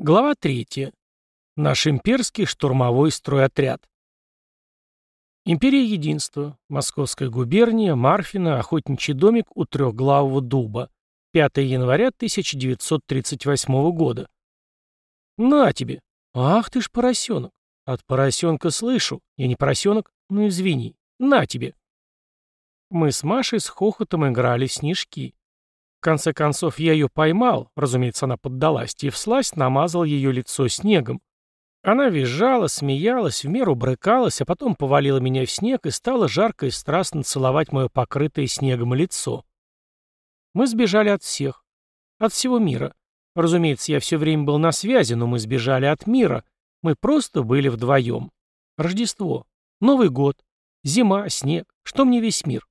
Глава 3. Наш имперский штурмовой стройотряд. Империя Единства. Московская губерния. Марфина. Охотничий домик у трехглавого дуба. 5 января 1938 года. На тебе. Ах ты ж поросенок. От поросенка слышу. Я не поросенок? Ну извини. На тебе. Мы с Машей с хохотом играли в снежки. Конце концов, я ее поймал, разумеется, она поддалась, и всласть намазал ее лицо снегом. Она визжала, смеялась, в меру брыкалась, а потом повалила меня в снег и стала жарко и страстно целовать мое покрытое снегом лицо. Мы сбежали от всех. От всего мира. Разумеется, я все время был на связи, но мы сбежали от мира. Мы просто были вдвоем. Рождество. Новый год. Зима, снег. Что мне весь мир?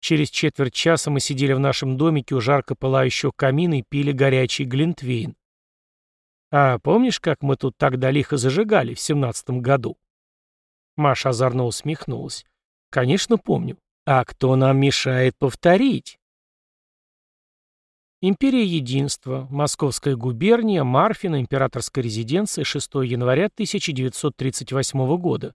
Через четверть часа мы сидели в нашем домике у жарко пылающего камина и пили горячий глинтвейн. А помнишь, как мы тут тогда лихо зажигали в семнадцатом году? Маша озорно усмехнулась. Конечно, помню. А кто нам мешает повторить? Империя Единства, Московская губерния, Марфина, императорская резиденция, 6 января 1938 года.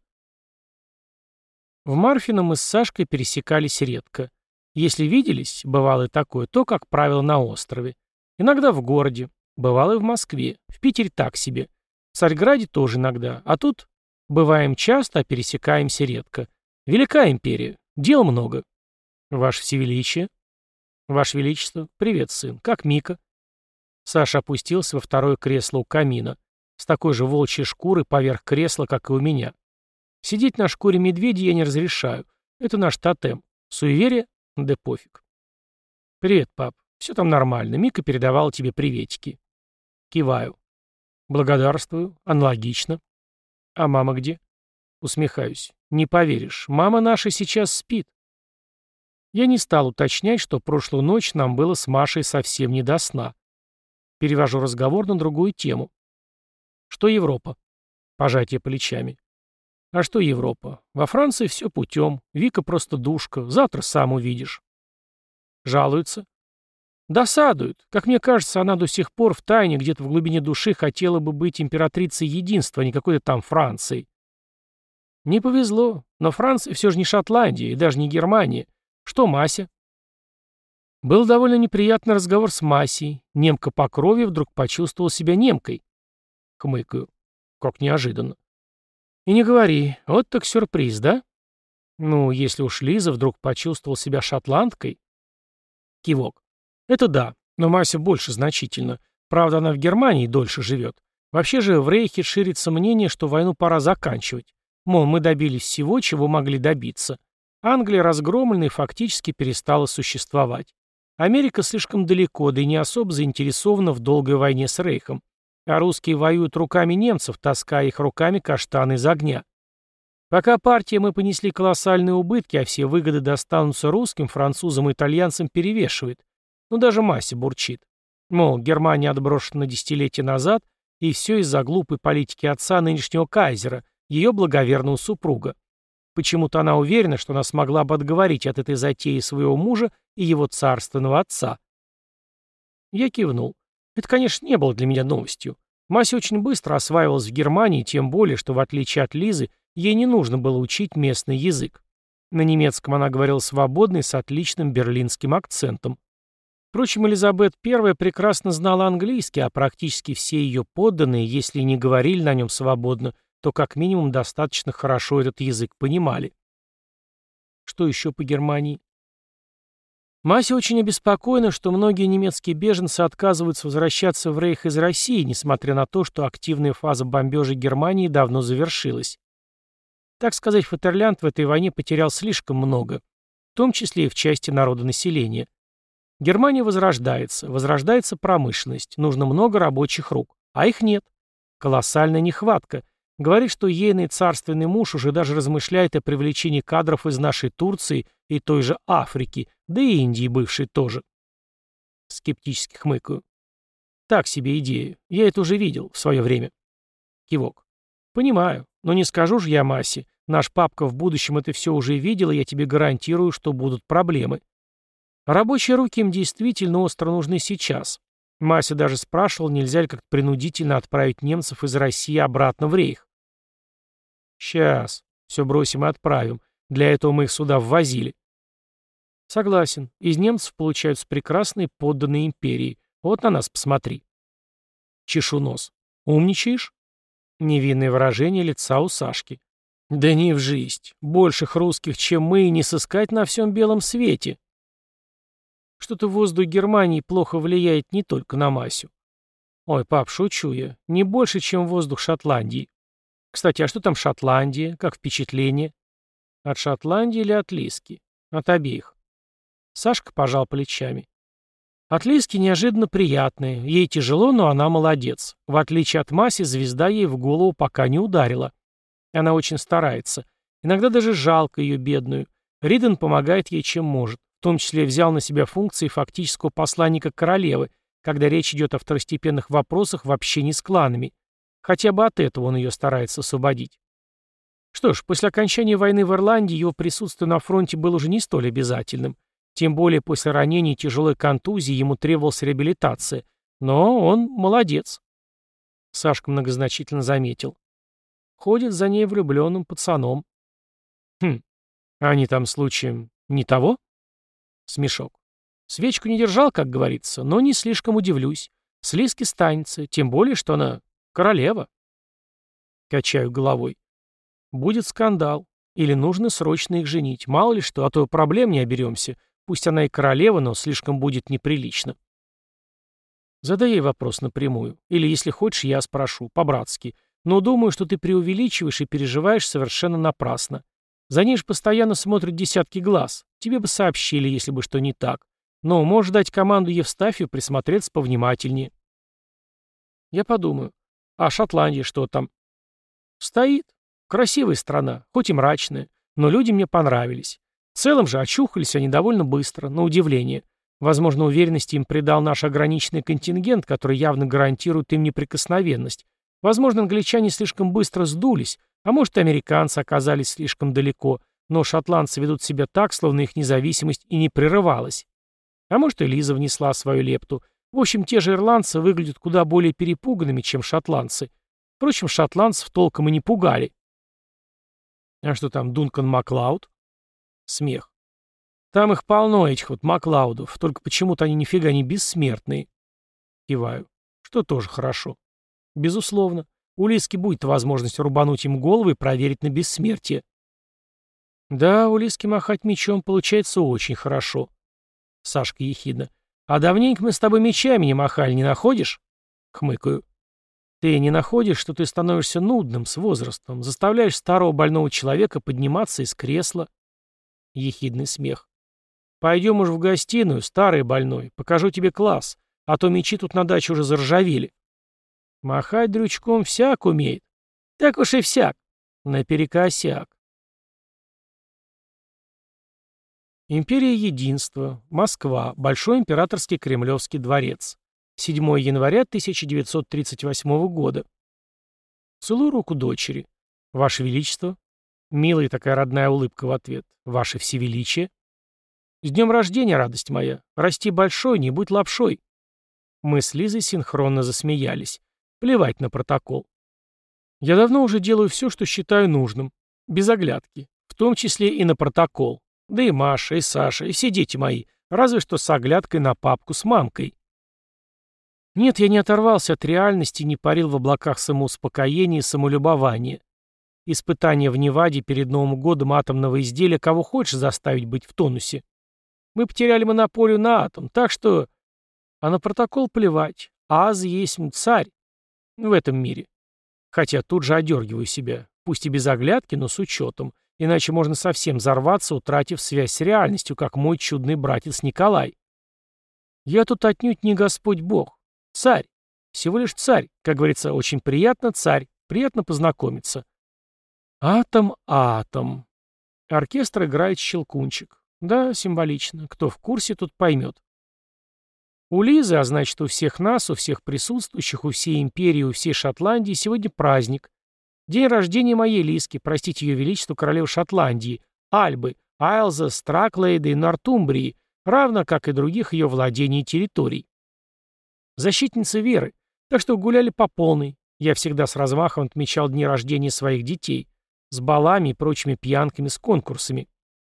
В Марфино мы с Сашкой пересекались редко. Если виделись, бывало и такое, то, как правило, на острове. Иногда в городе, бывало и в Москве. В Питере так себе. В Царьграде тоже иногда. А тут бываем часто, а пересекаемся редко. Велика империя. Дел много. Ваше Всевеличие. Ваше Величество. Привет, сын. Как Мика? Саша опустился во второе кресло у камина. С такой же волчьей шкурой поверх кресла, как и у меня. Сидеть на шкуре медведя я не разрешаю. Это наш тотем. Суеверие да пофиг. «Привет, пап. Все там нормально. Мика передавала тебе приветики». Киваю. «Благодарствую. Аналогично». «А мама где?» Усмехаюсь. «Не поверишь. Мама наша сейчас спит». Я не стал уточнять, что прошлую ночь нам было с Машей совсем не до сна. Перевожу разговор на другую тему. Что Европа? Пожатие плечами. А что Европа? Во Франции все путем. Вика просто душка. Завтра сам увидишь. Жалуется. Досадует. Как мне кажется, она до сих пор в тайне где-то в глубине души хотела бы быть императрицей единства, а не какой-то там Францией. Не повезло, но Франция все же не Шотландия и даже не Германия. Что Мася? Был довольно неприятный разговор с Масей. Немка по крови вдруг почувствовал себя немкой. Хмыкаю. Как неожиданно. И не говори, вот так сюрприз, да? Ну, если уж Лиза вдруг почувствовал себя шотландкой. Кивок. Это да, но Мася больше значительно. Правда, она в Германии дольше живет. Вообще же в Рейхе ширится мнение, что войну пора заканчивать. Мол, мы добились всего, чего могли добиться. Англия разгромлена и фактически перестала существовать. Америка слишком далеко, да и не особо заинтересована в долгой войне с Рейхом а русские воюют руками немцев, таская их руками каштаны из огня. Пока партия мы понесли колоссальные убытки, а все выгоды достанутся русским, французам и итальянцам перевешивает. Ну даже массе бурчит. Мол, Германия отброшена на десятилетия назад, и все из-за глупой политики отца нынешнего кайзера, ее благоверного супруга. Почему-то она уверена, что она смогла бы отговорить от этой затеи своего мужа и его царственного отца. Я кивнул. Это, конечно, не было для меня новостью. Мася очень быстро осваивалась в Германии, тем более, что, в отличие от Лизы, ей не нужно было учить местный язык. На немецком она говорила свободно и с отличным берлинским акцентом. Впрочем, Элизабет I прекрасно знала английский, а практически все ее подданные, если не говорили на нем свободно, то как минимум достаточно хорошо этот язык понимали. Что еще по Германии? Мася очень обеспокоена, что многие немецкие беженцы отказываются возвращаться в Рейх из России, несмотря на то, что активная фаза бомбежа Германии давно завершилась. Так сказать, Фатерлянд в этой войне потерял слишком много, в том числе и в части народонаселения. Германия возрождается, возрождается промышленность, нужно много рабочих рук, а их нет. Колоссальная нехватка – Говорит, что ейный царственный муж уже даже размышляет о привлечении кадров из нашей Турции и той же Африки, да и Индии бывшей тоже. Скептически хмыкаю. Так себе идея. Я это уже видел в свое время. Кивок. Понимаю, но не скажу же я Масе. Наш папка в будущем это все уже видел, и я тебе гарантирую, что будут проблемы. Рабочие руки им действительно остро нужны сейчас. Мася даже спрашивал, нельзя ли как-то принудительно отправить немцев из России обратно в рейх. Сейчас. Все бросим и отправим. Для этого мы их сюда ввозили. Согласен. Из немцев получаются прекрасные подданные империи. Вот на нас посмотри. Чешу нос. Умничаешь? Невинное выражение лица у Сашки. Да не в жизнь. Больших русских, чем мы, не сыскать на всем белом свете. Что-то воздух Германии плохо влияет не только на Масю. Ой, пап, шучу я. Не больше, чем воздух Шотландии. Кстати, а что там Шотландия? Как впечатление? От Шотландии или от Лиски? От обеих. Сашка пожал плечами. От Лиски неожиданно приятная. Ей тяжело, но она молодец. В отличие от Маси, звезда ей в голову пока не ударила. Она очень старается. Иногда даже жалко ее бедную. Риден помогает ей чем может том числе взял на себя функции фактического посланника королевы, когда речь идет о второстепенных вопросах в общении с кланами. Хотя бы от этого он ее старается освободить. Что ж, после окончания войны в Ирландии его присутствие на фронте было уже не столь обязательным. Тем более после ранения и тяжелой контузии ему требовалась реабилитация. Но он молодец. Сашка многозначительно заметил. Ходит за ней влюбленным пацаном. Хм, они там случаем не того? Смешок. Свечку не держал, как говорится, но не слишком удивлюсь. С Лиски станется, тем более, что она королева. Качаю головой. Будет скандал. Или нужно срочно их женить. Мало ли что, а то проблем не оберемся. Пусть она и королева, но слишком будет неприлично. Задай ей вопрос напрямую. Или, если хочешь, я спрошу, по-братски. Но думаю, что ты преувеличиваешь и переживаешь совершенно напрасно. За ней же постоянно смотрят десятки глаз. Тебе бы сообщили, если бы что не так. Но можешь дать команду Евстафию присмотреться повнимательнее. Я подумаю. А Шотландия что там? Стоит. Красивая страна, хоть и мрачная. Но люди мне понравились. В целом же очухались они довольно быстро, на удивление. Возможно, уверенности им придал наш ограниченный контингент, который явно гарантирует им неприкосновенность. Возможно, англичане слишком быстро сдулись, а может, американцы оказались слишком далеко, но шотландцы ведут себя так, словно их независимость и не прерывалась. А может, и Лиза внесла свою лепту. В общем, те же ирландцы выглядят куда более перепуганными, чем шотландцы. Впрочем, шотландцев толком и не пугали. А что там, Дункан Маклауд? Смех. Там их полно, этих вот Маклаудов, только почему-то они нифига не бессмертные. Киваю. Что тоже хорошо. Безусловно. У Лиски будет возможность рубануть им голову и проверить на бессмертие. Да, у Лиски махать мечом получается очень хорошо. Сашка ехидно. А давненько мы с тобой мечами не махали, не находишь? Хмыкаю. Ты не находишь, что ты становишься нудным с возрастом, заставляешь старого больного человека подниматься из кресла? Ехидный смех. Пойдем уж в гостиную, старый больной, покажу тебе класс, а то мечи тут на даче уже заржавели. Махать дрючком всяк умеет. Так уж и всяк. Наперекосяк. Империя Единства. Москва. Большой императорский Кремлевский дворец. 7 января 1938 года. Целую руку дочери. Ваше Величество. Милая такая родная улыбка в ответ. Ваше Всевеличие. С днем рождения, радость моя. Расти большой, не будь лапшой. Мы с Лизой синхронно засмеялись. Плевать на протокол. Я давно уже делаю все, что считаю нужным. Без оглядки. В том числе и на протокол. Да и Маша, и Саша, и все дети мои. Разве что с оглядкой на папку с мамкой. Нет, я не оторвался от реальности не парил в облаках самоуспокоения и самолюбования. Испытание в Неваде перед Новым годом атомного изделия кого хочешь заставить быть в тонусе. Мы потеряли монополию на атом, так что... А на протокол плевать. Аз есть царь в этом мире. Хотя тут же одергиваю себя, пусть и без оглядки, но с учетом, иначе можно совсем взорваться, утратив связь с реальностью, как мой чудный братец Николай. Я тут отнюдь не Господь Бог, царь, всего лишь царь, как говорится, очень приятно царь, приятно познакомиться. Атом, атом. Оркестр играет щелкунчик. Да, символично. Кто в курсе, тут поймет. У Лизы, а значит у всех нас, у всех присутствующих, у всей империи, у всей Шотландии сегодня праздник. День рождения моей Лиски, простите ее величество королевы Шотландии, Альбы, Айлза, Страклейда и Нортумбрии, равно как и других ее владений и территорий. Защитница веры. Так что гуляли по полной. Я всегда с размахом отмечал дни рождения своих детей. С балами и прочими пьянками с конкурсами.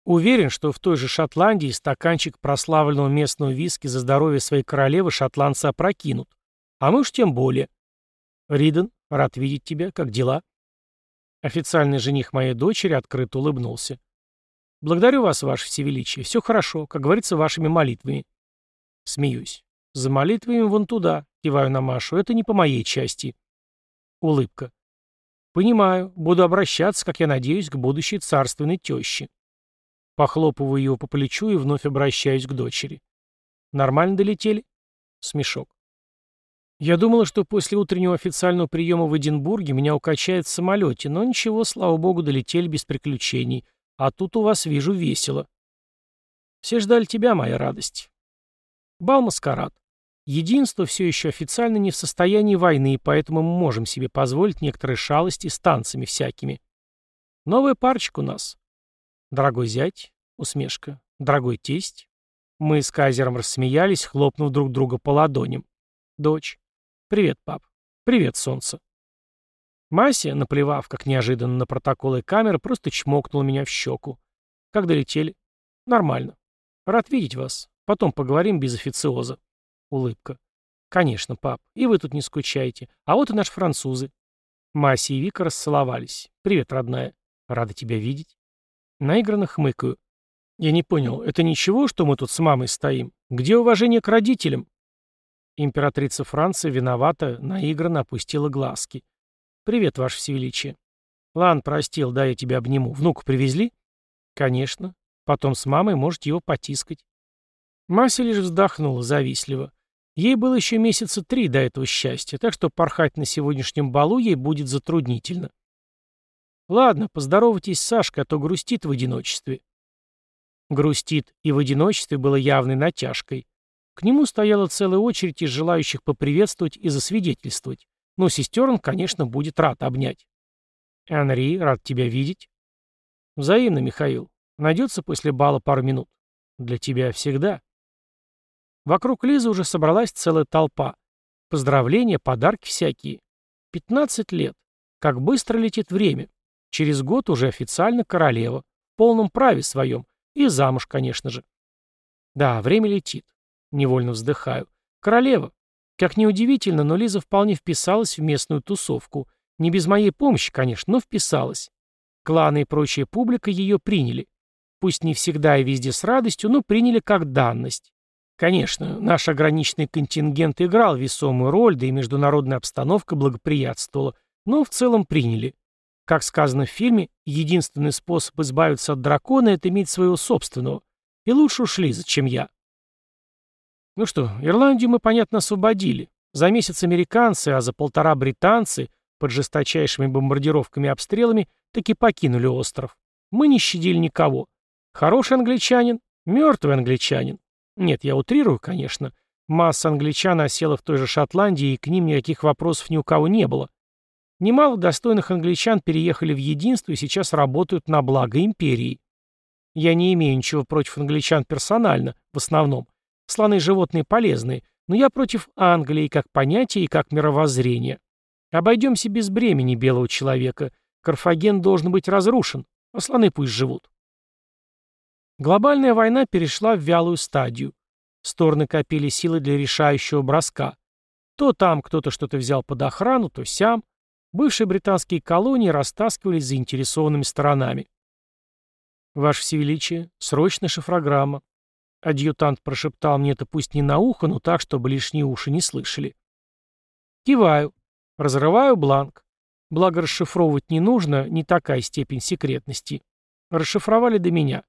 Уверен, что в той же Шотландии стаканчик прославленного местного виски за здоровье своей королевы шотландцы опрокинут. А мы уж тем более. Риден, рад видеть тебя. Как дела? Официальный жених моей дочери открыто улыбнулся. Благодарю вас, ваше всевеличие. Все хорошо, как говорится, вашими молитвами. Смеюсь. За молитвами вон туда, киваю на Машу. Это не по моей части. Улыбка. Понимаю, буду обращаться, как я надеюсь, к будущей царственной теще. Похлопываю его по плечу и вновь обращаюсь к дочери. Нормально долетели? Смешок. Я думала, что после утреннего официального приема в Эдинбурге меня укачает в самолете, но ничего, слава богу, долетели без приключений. А тут у вас, вижу, весело. Все ждали тебя, моя радость. Бал-маскарад. Единство все еще официально не в состоянии войны, и поэтому мы можем себе позволить некоторые шалости с танцами всякими. Новая парочка у нас. «Дорогой зять», — усмешка, «дорогой тесть». Мы с Кайзером рассмеялись, хлопнув друг друга по ладоням. Дочь. «Привет, пап». «Привет, солнце». Мася, наплевав, как неожиданно на протоколы камеры, просто чмокнула меня в щеку. «Как долетели?» «Нормально. Рад видеть вас. Потом поговорим без официоза». Улыбка. «Конечно, пап. И вы тут не скучайте. А вот и наши французы». Мася и Вика расцеловались. «Привет, родная. Рада тебя видеть». Наигранно хмыкаю. Я не понял, это ничего, что мы тут с мамой стоим? Где уважение к родителям? Императрица Франции виновата, наигранно опустила глазки. «Привет, Ваше Всевеличие». «Лан, простил, да, я тебя обниму. Внуку привезли?» «Конечно. Потом с мамой можете его потискать». Мася лишь вздохнула завистливо. Ей было еще месяца три до этого счастья, так что порхать на сегодняшнем балу ей будет затруднительно. Ладно, поздоровайтесь с Сашкой, а то грустит в одиночестве. Грустит и в одиночестве было явной натяжкой. К нему стояла целая очередь из желающих поприветствовать и засвидетельствовать. Но сестер он, конечно, будет рад обнять. Анри, рад тебя видеть. Взаимно, Михаил. Найдется после бала пару минут. Для тебя всегда. Вокруг Лизы уже собралась целая толпа. Поздравления, подарки всякие. Пятнадцать лет. Как быстро летит время. Через год уже официально королева, в полном праве своем, и замуж, конечно же. Да, время летит. Невольно вздыхаю. Королева. Как неудивительно, но Лиза вполне вписалась в местную тусовку. Не без моей помощи, конечно, но вписалась. Кланы и прочая публика ее приняли. Пусть не всегда и везде с радостью, но приняли как данность. Конечно, наш ограниченный контингент играл весомую роль, да и международная обстановка благоприятствовала, но в целом приняли. Как сказано в фильме, единственный способ избавиться от дракона — это иметь своего собственного. И лучше ушли, чем я. Ну что, Ирландию мы, понятно, освободили. За месяц американцы, а за полтора британцы, под жесточайшими бомбардировками и обстрелами, таки покинули остров. Мы не щадили никого. Хороший англичанин, мертвый англичанин. Нет, я утрирую, конечно. Масса англичан осела в той же Шотландии, и к ним никаких вопросов ни у кого не было. Немало достойных англичан переехали в единство и сейчас работают на благо империи. Я не имею ничего против англичан персонально, в основном. Слоны животные полезные, но я против Англии как понятия и как мировоззрения. Обойдемся без бремени белого человека. Карфаген должен быть разрушен, а слоны пусть живут. Глобальная война перешла в вялую стадию. Стороны копили силы для решающего броска. То там кто-то что-то взял под охрану, то сям – Бывшие британские колонии растаскивались заинтересованными сторонами. «Ваше Всевеличие, срочная шифрограмма». Адъютант прошептал мне это пусть не на ухо, но так, чтобы лишние уши не слышали. Киваю. Разрываю бланк. Благо расшифровывать не нужно, не такая степень секретности. Расшифровали до меня.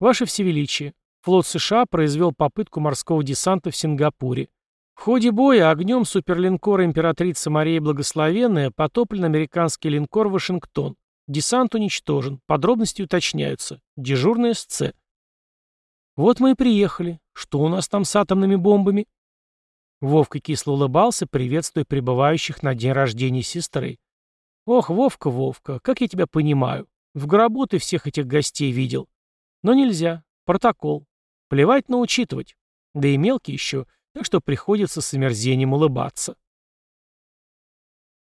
Ваше Всевеличие, флот США произвел попытку морского десанта в Сингапуре. В ходе боя огнем суперлинкора императрица Мария Благословенная потоплен американский линкор «Вашингтон». Десант уничтожен. Подробности уточняются. Дежурная СЦ. Вот мы и приехали. Что у нас там с атомными бомбами? Вовка кисло улыбался, приветствуя прибывающих на день рождения сестры. Ох, Вовка, Вовка, как я тебя понимаю. В гробу ты всех этих гостей видел. Но нельзя. Протокол. Плевать, но учитывать. Да и мелкий еще. так что приходится с омерзением улыбаться.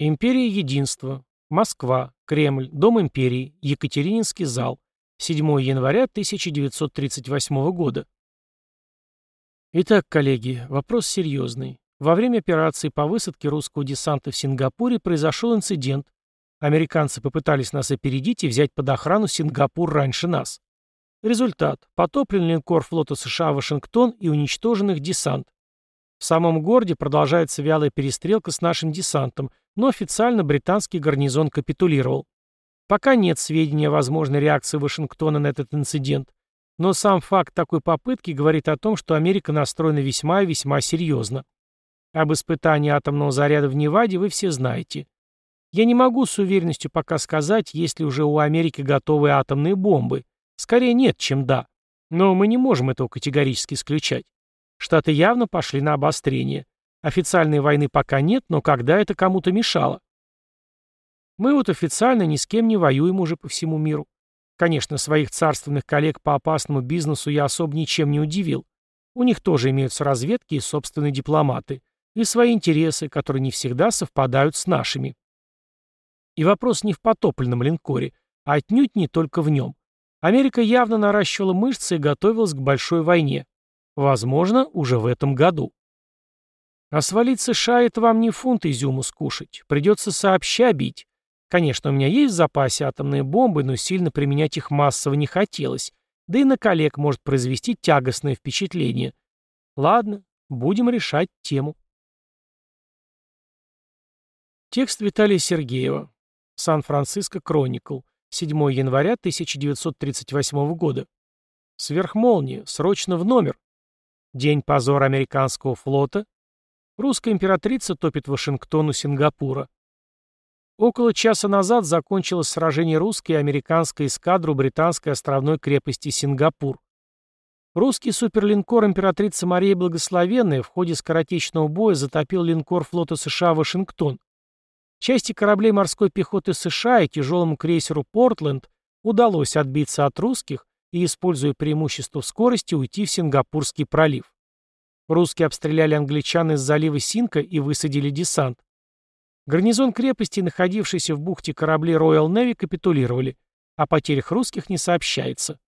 Империя Единства. Москва. Кремль. Дом империи. Екатерининский зал. 7 января 1938 года. Итак, коллеги, вопрос серьезный. Во время операции по высадке русского десанта в Сингапуре произошел инцидент. Американцы попытались нас опередить и взять под охрану Сингапур раньше нас. Результат. Потоплен линкор флота США «Вашингтон» и уничтожен их десант. В самом городе продолжается вялая перестрелка с нашим десантом, но официально британский гарнизон капитулировал. Пока нет сведений о возможной реакции Вашингтона на этот инцидент, но сам факт такой попытки говорит о том, что Америка настроена весьма и весьма серьезно. Об испытании атомного заряда в Неваде вы все знаете. Я не могу с уверенностью пока сказать, есть ли уже у Америки готовые атомные бомбы. Скорее нет, чем да. Но мы не можем этого категорически исключать. Штаты явно пошли на обострение. Официальной войны пока нет, но когда это кому-то мешало? Мы вот официально ни с кем не воюем уже по всему миру. Конечно, своих царственных коллег по опасному бизнесу я особо ничем не удивил. У них тоже имеются разведки и собственные дипломаты. И свои интересы, которые не всегда совпадают с нашими. И вопрос не в потопленном линкоре, а отнюдь не только в нем. Америка явно наращивала мышцы и готовилась к большой войне. Возможно, уже в этом году. А свалить США — это вам не фунт изюму скушать. Придется сообща бить. Конечно, у меня есть в запасе атомные бомбы, но сильно применять их массово не хотелось. Да и на коллег может произвести тягостное впечатление. Ладно, будем решать тему. Текст Виталия Сергеева. Сан-Франциско Кроникл. 7 января 1938 года. Сверхмолния. Срочно в номер. День позора американского флота. Русская императрица топит Вашингтон у Сингапура. Около часа назад закончилось сражение русской и американской эскадры британской островной крепости Сингапур. Русский суперлинкор императрица Мария Благословенная в ходе скоротечного боя затопил линкор флота США «Вашингтон». Части кораблей морской пехоты США и тяжелому крейсеру «Портленд» удалось отбиться от русских и, используя преимущество в скорости, уйти в Сингапурский пролив. Русские обстреляли англичан из залива Синка и высадили десант. Гарнизон крепости, находившийся в бухте корабли Royal Navy, капитулировали. О потерях русских не сообщается.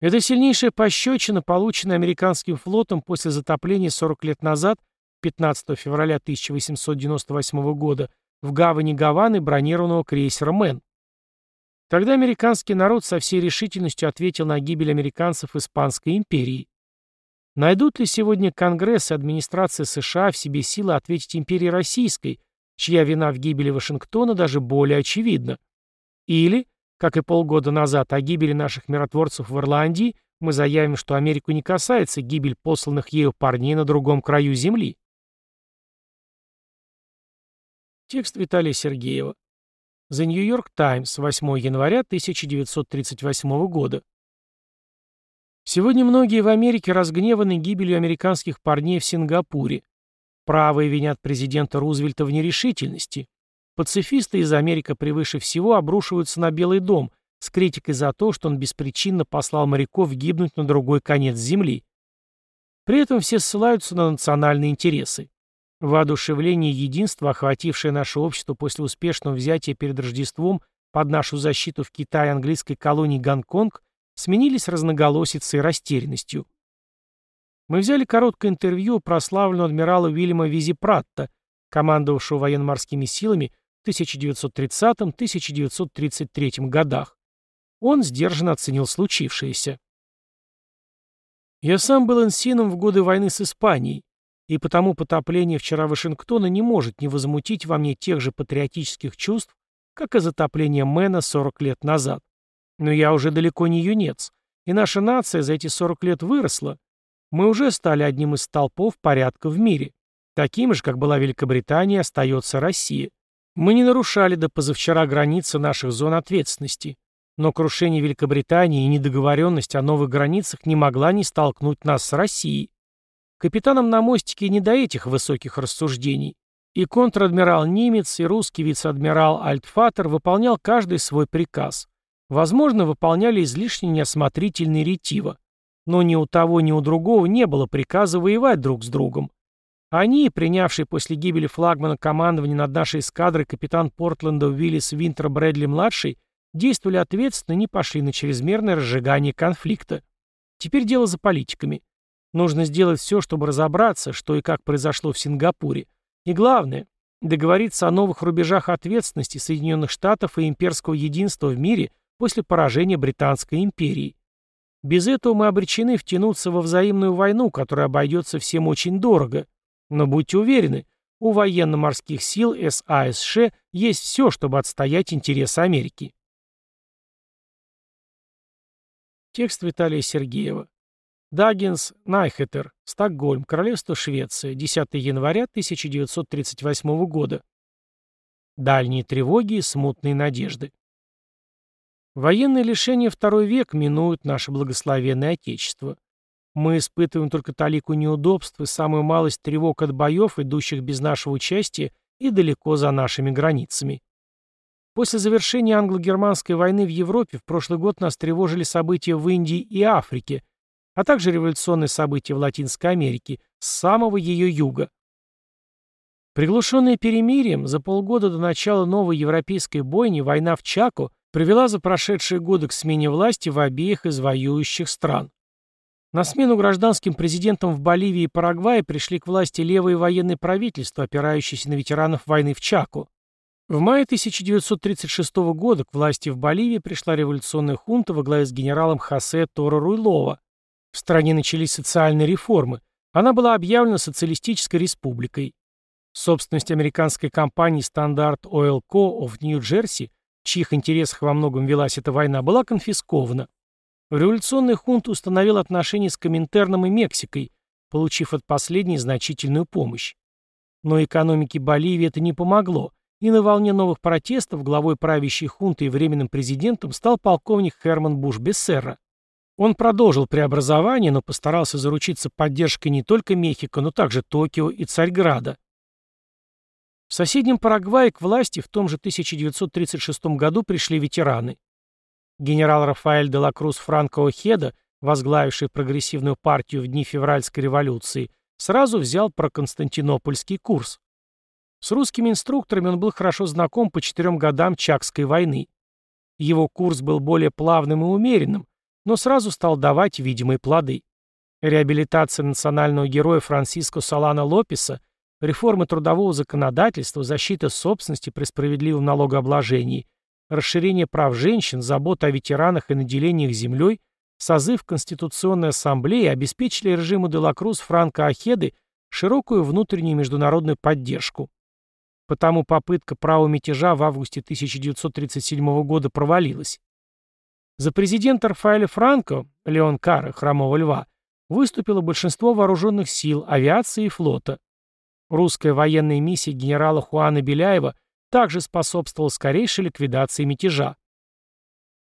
Это сильнейшая пощечина, полученная американским флотом после затопления 40 лет назад, 15 февраля 1898 года, в гавани Гаваны бронированного крейсера «Мэн». Тогда американский народ со всей решительностью ответил на гибель американцев Испанской империи. Найдут ли сегодня Конгресс и администрация США в себе силы ответить империи Российской, чья вина в гибели Вашингтона даже более очевидна? Или, как и полгода назад о гибели наших миротворцев в Ирландии, мы заявим, что Америку не касается гибель посланных ею парней на другом краю земли? Текст Виталия Сергеева. The New York Times, 8 января 1938 года. Сегодня многие в Америке разгневаны гибелью американских парней в Сингапуре. Правые винят президента Рузвельта в нерешительности. Пацифисты из Америки превыше всего обрушиваются на Белый дом с критикой за то, что он беспричинно послал моряков гибнуть на другой конец земли. При этом все ссылаются на национальные интересы. Воодушевление и единство, охватившее наше общество после успешного взятия перед Рождеством под нашу защиту в Китае английской колонии Гонконг, сменились разноголосицей и растерянностью. Мы взяли короткое интервью прославленного адмирала Уильяма Визипратта, командовавшего военно-морскими силами в 1930-1933 годах. Он сдержанно оценил случившееся. Я сам был инсином в годы войны с Испанией, и потому потопление вчера Вашингтона не может не возмутить во мне тех же патриотических чувств, как и затопление Мэна 40 лет назад. Но я уже далеко не юнец, и наша нация за эти 40 лет выросла. Мы уже стали одним из столпов порядка в мире. Таким же, как была Великобритания, остается Россия. Мы не нарушали до позавчера границы наших зон ответственности. Но крушение Великобритании и недоговоренность о новых границах не могла не столкнуть нас с Россией. Капитанам на мостике не до этих высоких рассуждений. И контр-адмирал Нимец, и русский вице-адмирал Альтфатер выполнял каждый свой приказ. Возможно, выполняли излишне неосмотрительно и ретиво. Но ни у того, ни у другого не было приказа воевать друг с другом. Они, принявший после гибели флагмана командование над нашей эскадрой капитан Портленда Уиллис Винтер Брэдли-младший, действовали ответственно и не пошли на чрезмерное разжигание конфликта. Теперь дело за политиками. Нужно сделать все, чтобы разобраться, что и как произошло в Сингапуре. И главное, договориться о новых рубежах ответственности Соединенных Штатов и имперского единства в мире после поражения Британской империи. Без этого мы обречены втянуться во взаимную войну, которая обойдется всем очень дорого. Но будьте уверены, у военно-морских сил САСШ есть все, чтобы отстоять интересы Америки. Текст Виталия Сергеева. Даггинс Найхетер, Стокгольм, Королевство Швеция, 10 января 1938 года. Дальние тревоги и смутные надежды. Военные лишения второй век минуют наше благословенное Отечество. Мы испытываем только талику неудобств и самую малость тревог от боев, идущих без нашего участия и далеко за нашими границами. После завершения англо-германской войны в Европе в прошлый год нас тревожили события в Индии и Африке, а также революционные события в Латинской Америке с самого ее юга. Приглушенная перемирием, за полгода до начала новой европейской бойни война в Чако привела за прошедшие годы к смене власти в обеих из воюющих стран. На смену гражданским президентам в Боливии и Парагвае пришли к власти левые военные правительства, опирающиеся на ветеранов войны в Чако. В мае 1936 года к власти в Боливии пришла революционная хунта во главе с генералом Хосе Торо Руйлова. В стране начались социальные реформы. Она была объявлена социалистической республикой. Собственность американской компании Standard Oil Co. of New Jersey, чьих интересах во многом велась эта война, была конфискована. Революционная хунта установила отношения с Коминтерном и Мексикой, получив от последней значительную помощь. Но экономике Боливии это не помогло, и на волне новых протестов главой правящей хунты и временным президентом стал полковник Херман Буш-Бессерра. Он продолжил преобразование, но постарался заручиться поддержкой не только Мехико, но также Токио и Царьграда. В соседнем Парагвае к власти в том же 1936 году пришли ветераны. Генерал Рафаэль де ла Круз Франко Охеда, возглавивший прогрессивную партию в дни февральской революции, сразу взял проконстантинопольский курс. С русскими инструкторами он был хорошо знаком по четырем годам Чакской войны. Его курс был более плавным и умеренным, но сразу стал давать видимые плоды. Реабилитация национального героя Франсиско Солана Лопеса, реформы трудового законодательства, защита собственности при справедливом налогообложении расширение прав женщин, забота о ветеранах и наделениях землей, созыв Конституционной Ассамблеи обеспечили режиму Делакрус Франко Ахеды широкую внутреннюю международную поддержку. Потому попытка права мятежа в августе 1937 года провалилась. За президента Рафаэля Франко, Леон Карра, Хромого Льва, выступило большинство вооруженных сил, авиации и флота. Русская военная миссия генерала Хуана Беляева также способствовал скорейшей ликвидации мятежа.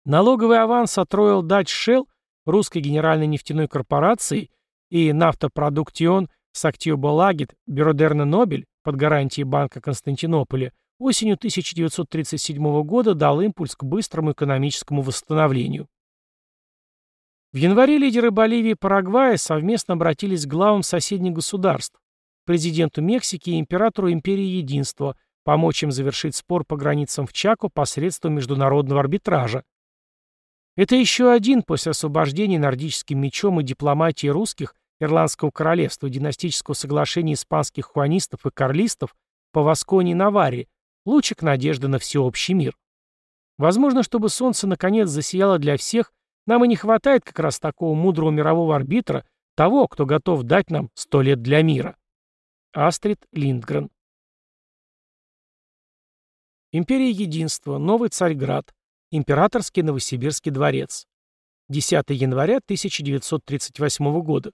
Налоговый аванс от Royal Dutch Shell, русской генеральной нефтяной корпорации, и нафтопродуктион Сактиоболагит Бюродерна Нобель под гарантией Банка Константинополя осенью 1937 года дал импульс к быстрому экономическому восстановлению. В январе лидеры Боливии и Парагвая совместно обратились к главам соседних государств, президенту Мексики и императору Империи Единства, помочь им завершить спор по границам в Чако посредством международного арбитража. Это еще один после освобождения нордическим мечом и дипломатии русских Ирландского королевства династического соглашения испанских хуанистов и карлистов по Васконе и Наварре, лучик надежды на всеобщий мир. Возможно, чтобы солнце наконец засияло для всех, нам и не хватает как раз такого мудрого мирового арбитра, того, кто готов дать нам сто лет для мира. Астрид Линдгрен Империя Единства, Новый Царьград, Императорский Новосибирский дворец. 10 января 1938 года.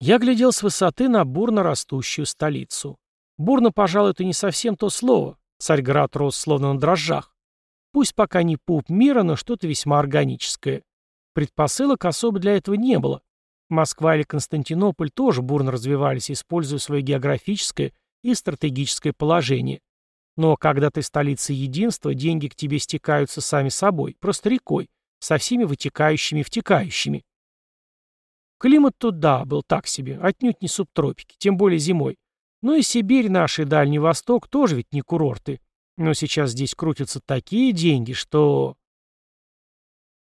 Я глядел с высоты на бурно растущую столицу. Бурно, пожалуй, это не совсем то слово. Царьград рос словно на дрожжах. Пусть пока не пуп мира, но что-то весьма органическое. Предпосылок особо для этого не было. Москва или Константинополь тоже бурно развивались, используя свое географическое и стратегическое положение. Но когда ты столица единства, деньги к тебе стекаются сами собой, просто рекой, со всеми вытекающими и втекающими. Климат тут, да, был так себе, отнюдь не субтропики, тем более зимой. Но и Сибирь, наш и Дальний Восток тоже ведь не курорты. Но сейчас здесь крутятся такие деньги, что...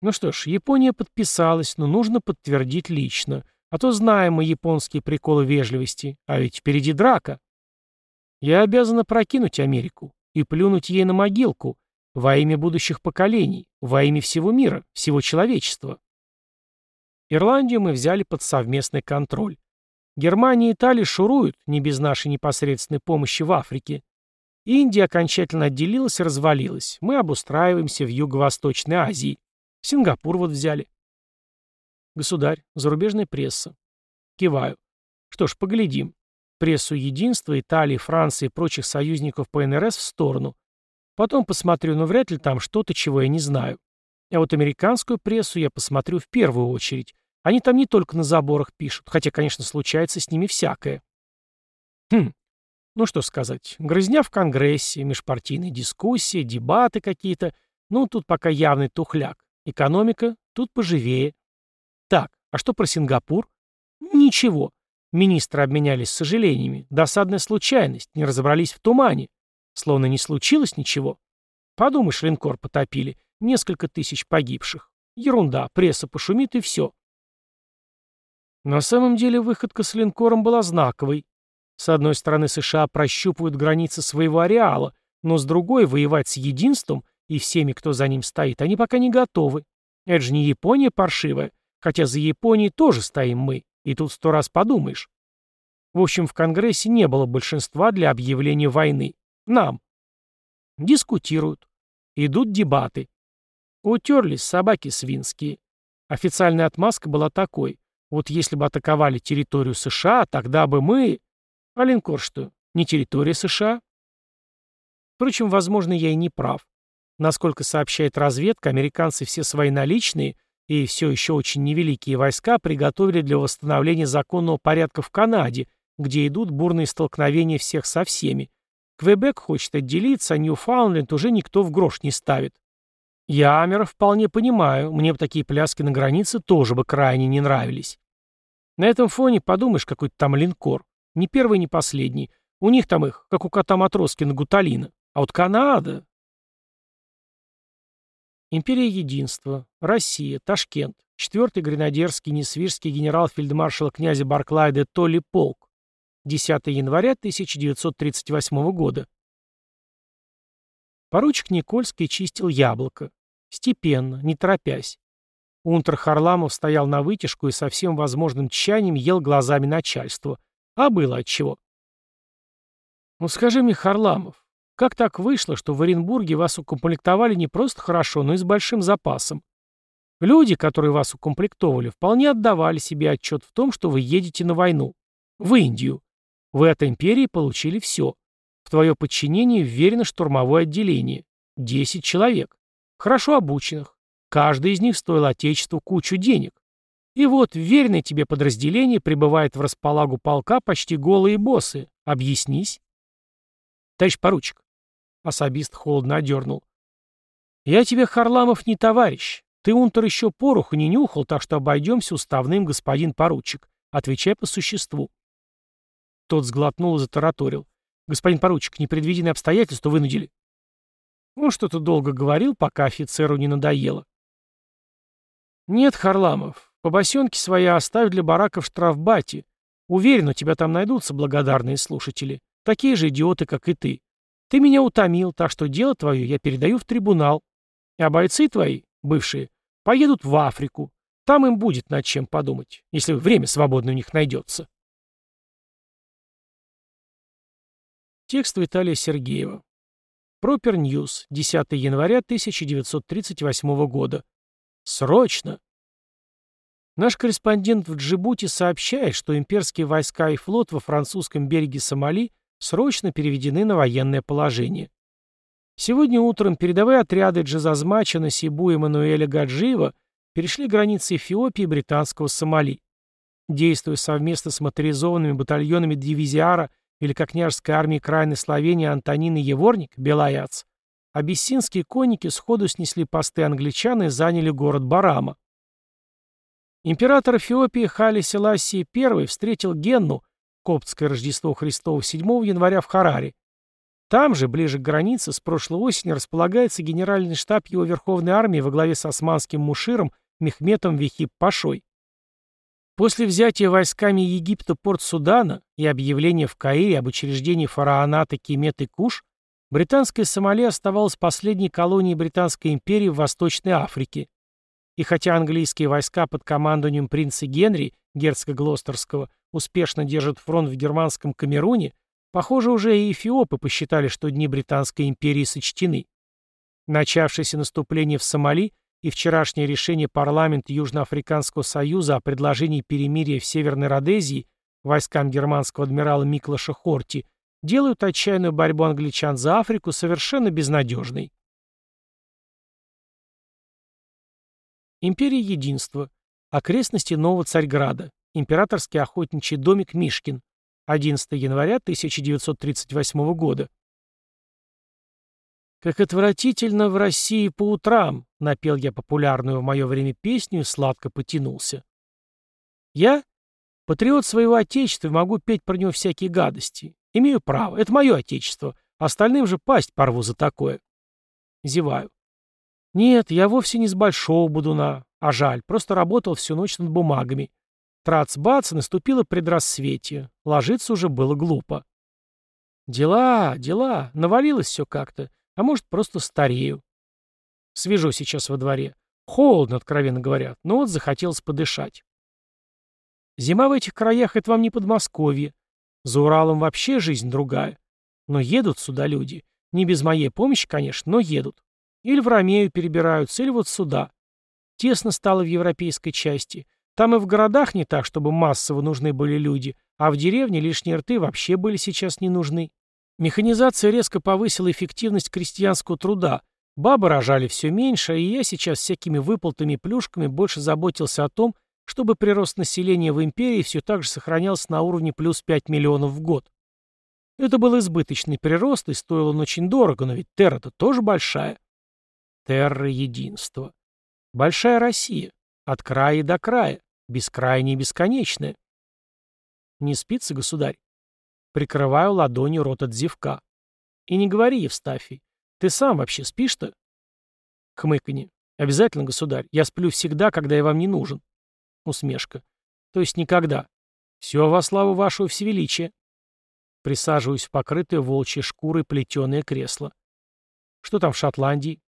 Ну что ж, Япония подписалась, но нужно подтвердить лично. А то знаем мы японские приколы вежливости, а ведь впереди драка. Я обязана прокинуть Америку и плюнуть ей на могилку во имя будущих поколений, во имя всего мира, всего человечества. Ирландию мы взяли под совместный контроль. Германия и Италия шуруют, не без нашей непосредственной помощи в Африке. Индия окончательно отделилась и развалилась. Мы обустраиваемся в Юго-Восточной Азии. Сингапур вот взяли. Государь, зарубежная пресса. Киваю. Что ж, поглядим. Прессу Единства, Италии, Франции и прочих союзников по НРС в сторону. Потом посмотрю, но вряд ли там что-то, чего я не знаю. А вот американскую прессу я посмотрю в первую очередь. Они там не только на заборах пишут, хотя, конечно, случается с ними всякое. Хм, ну что сказать, грызня в Конгрессе, межпартийные дискуссии, дебаты какие-то. Ну, тут пока явный тухляк. Экономика тут поживее. Так, а что про Сингапур? Ничего. Министры обменялись сожалениями. Досадная случайность, не разобрались в тумане. Словно не случилось ничего. Подумаешь, линкор потопили. Несколько тысяч погибших. Ерунда, пресса пошумит и все. На самом деле выходка с линкором была знаковой. С одной стороны, США прощупывают границы своего ареала, но с другой, воевать с единством и всеми, кто за ним стоит, они пока не готовы. Это же не Япония паршивая, хотя за Японией тоже стоим мы, и тут сто раз подумаешь. В общем, в Конгрессе не было большинства для объявления войны. Нам. Дискутируют. Идут дебаты. Утерлись собаки свинские. Официальная отмазка была такой. Вот если бы атаковали территорию США, тогда бы мы... А линкор что, не территория США? Впрочем, возможно, я и не прав. Насколько сообщает разведка, американцы все свои наличные и все еще очень невеликие войска приготовили для восстановления законного порядка в Канаде, где идут бурные столкновения всех со всеми. Квебек хочет отделиться, а Ньюфаундленд уже никто в грош не ставит. Я Амера вполне понимаю, мне бы такие пляски на границе тоже бы крайне не нравились. На этом фоне подумаешь, какой-то там линкор. Не первый, не последний. У них там их, как у кота Матроски на Гуталина. А вот Канада... Империя Единства. Россия. Ташкент. Четвертый гренадерский несвирский генерал-фельдмаршала князя Барклая де Толли полк. 10 января 1938 года. Поручик Никольский чистил яблоко. Степенно, не торопясь. Унтер Харламов стоял на вытяжку и со всем возможным тщанием ел глазами начальства. А было отчего. «Ну скажи мне, Харламов, как так вышло, что в Оренбурге вас укомплектовали не просто хорошо, но и с большим запасом? Люди, которые вас укомплектовали, вполне отдавали себе отчет в том, что вы едете на войну. В Индию. Вы от империи получили все. В твое подчинение вверено штурмовое отделение. Десять человек. Хорошо обученных. Каждый из них стоил Отечеству кучу денег. И вот верное тебе подразделение прибывает в располагу полка почти голые боссы. Объяснись. Товарищ поручик. Особист холодно одернул. Я тебе, Харламов, не товарищ. Ты, унтер, еще пороху не нюхал, так что обойдемся уставным, господин поручик. Отвечай по существу. Тот сглотнул и затараторил. Господин поручик, непредвиденные обстоятельства вынудили. Он что-то долго говорил, пока офицеру не надоело. «Нет, Харламов, побосенки свои оставь для барака в штрафбате. Уверен, у тебя там найдутся благодарные слушатели. Такие же идиоты, как и ты. Ты меня утомил, так что дело твое я передаю в трибунал. А бойцы твои, бывшие, поедут в Африку. Там им будет над чем подумать, если время свободное у них найдется». Текст Виталия Сергеева. Proper News, 10 января 1938 года. Срочно! Наш корреспондент в Джибути сообщает, что имперские войска и флот во французском береге Сомали срочно переведены на военное положение. Сегодня утром передовые отряды Дэджазмача, Насибу и Мануэля Гаджиева перешли границы Эфиопии и британского Сомали. Действуя совместно с моторизованными батальонами дивизиара Великокняжеской армии Крайной Словении Антонины Еворник, Белаяц, абиссинские конники сходу снесли посты англичан и заняли город Барама. Император Эфиопии Хали Селасии I встретил Генну, коптское Рождество Христово, 7 января в Хараре. Там же, ближе к границе, с прошлой осени располагается генеральный штаб его Верховной армии во главе с османским муширом Мехметом Вихиб Пашой. После взятия войсками Египта порт Судана и объявления в Каире об учреждении фараоната Кемет и Куш, британская Сомали оставалась последней колонией Британской империи в Восточной Африке. И хотя английские войска под командованием принца Генри, герцога Глостерского, успешно держат фронт в германском Камеруне, похоже, уже и эфиопы посчитали, что дни Британской империи сочтены. Начавшееся наступление в Сомали и вчерашнее решение парламента Южноафриканского союза о предложении перемирия в Северной Родезии войскам германского адмирала Миклаша Хорти делают отчаянную борьбу англичан за Африку совершенно безнадежной. Империя Единства. Окрестности Нового Царьграда. Императорский охотничий домик Мишкин. 11 января 1938 года. «Как отвратительно в России по утрам», — напел я популярную в мое время песню и сладко потянулся. «Я — патриот своего отечества и могу петь про него всякие гадости. Имею право, это мое отечество, остальным же пасть порву за такое». Зеваю. «Нет, я вовсе не с большого будуна, а жаль, просто работал всю ночь над бумагами. Трац-бац, наступило предрассветие, ложиться уже было глупо». «Дела, дела, навалилось все как-то». А может, просто старею. Свежу сейчас во дворе. Холодно, откровенно говоря, но вот захотелось подышать. Зима в этих краях — это вам не Подмосковье. За Уралом вообще жизнь другая. Но едут сюда люди. Не без моей помощи, конечно, но едут. Или в Ромею перебираются, или вот сюда. Тесно стало в европейской части. Там и в городах не так, чтобы массово нужны были люди, а в деревне лишние рты вообще были сейчас не нужны. Механизация резко повысила эффективность крестьянского труда. Бабы рожали все меньше, и я сейчас всякими выплатами и плюшками больше заботился о том, чтобы прирост населения в империи все так же сохранялся на уровне плюс 5 миллионов в год. Это был избыточный прирост, и стоил он очень дорого, но ведь Терра-то тоже большая. Терра — единство. Большая Россия. От края до края. Бескрайняя и бесконечная. Не спится, государь? Прикрываю ладонью рот от зевка. И не говори, Евстафий. Ты сам вообще спишь-то? Хмыканье. Обязательно, государь. Я сплю всегда, когда я вам не нужен. Усмешка. То есть никогда. Все во славу вашего всевеличия. Присаживаюсь в покрытое волчьей шкурой плетеное кресло. Что там в Шотландии?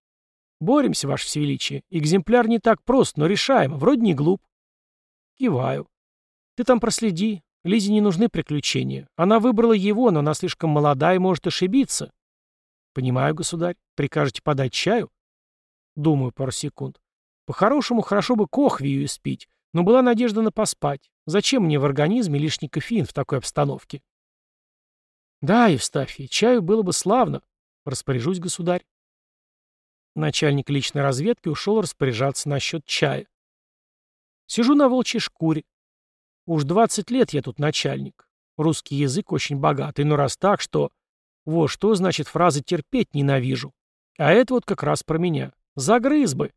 Боремся, ваше всевеличие. Экземпляр не так прост, но решаемо. Вроде не глуп. Киваю. Ты там проследи. Лизе не нужны приключения. Она выбрала его, но она слишком молода и может ошибиться. Понимаю, государь. Прикажете подать чаю? Думаю пару секунд. По-хорошему, хорошо бы кохвию испить, но была надежда на поспать. Зачем мне в организме лишний кофеин в такой обстановке? Да, Евстафий, чаю было бы славно. Распоряжусь, государь. Начальник личной разведки ушел распоряжаться насчет чая. Сижу на волчьей шкуре, Уж 20 лет я тут начальник. Русский язык очень богатый, но раз так, что... Вот что значит фраза «терпеть ненавижу». А это вот как раз про меня. Загрыз бы.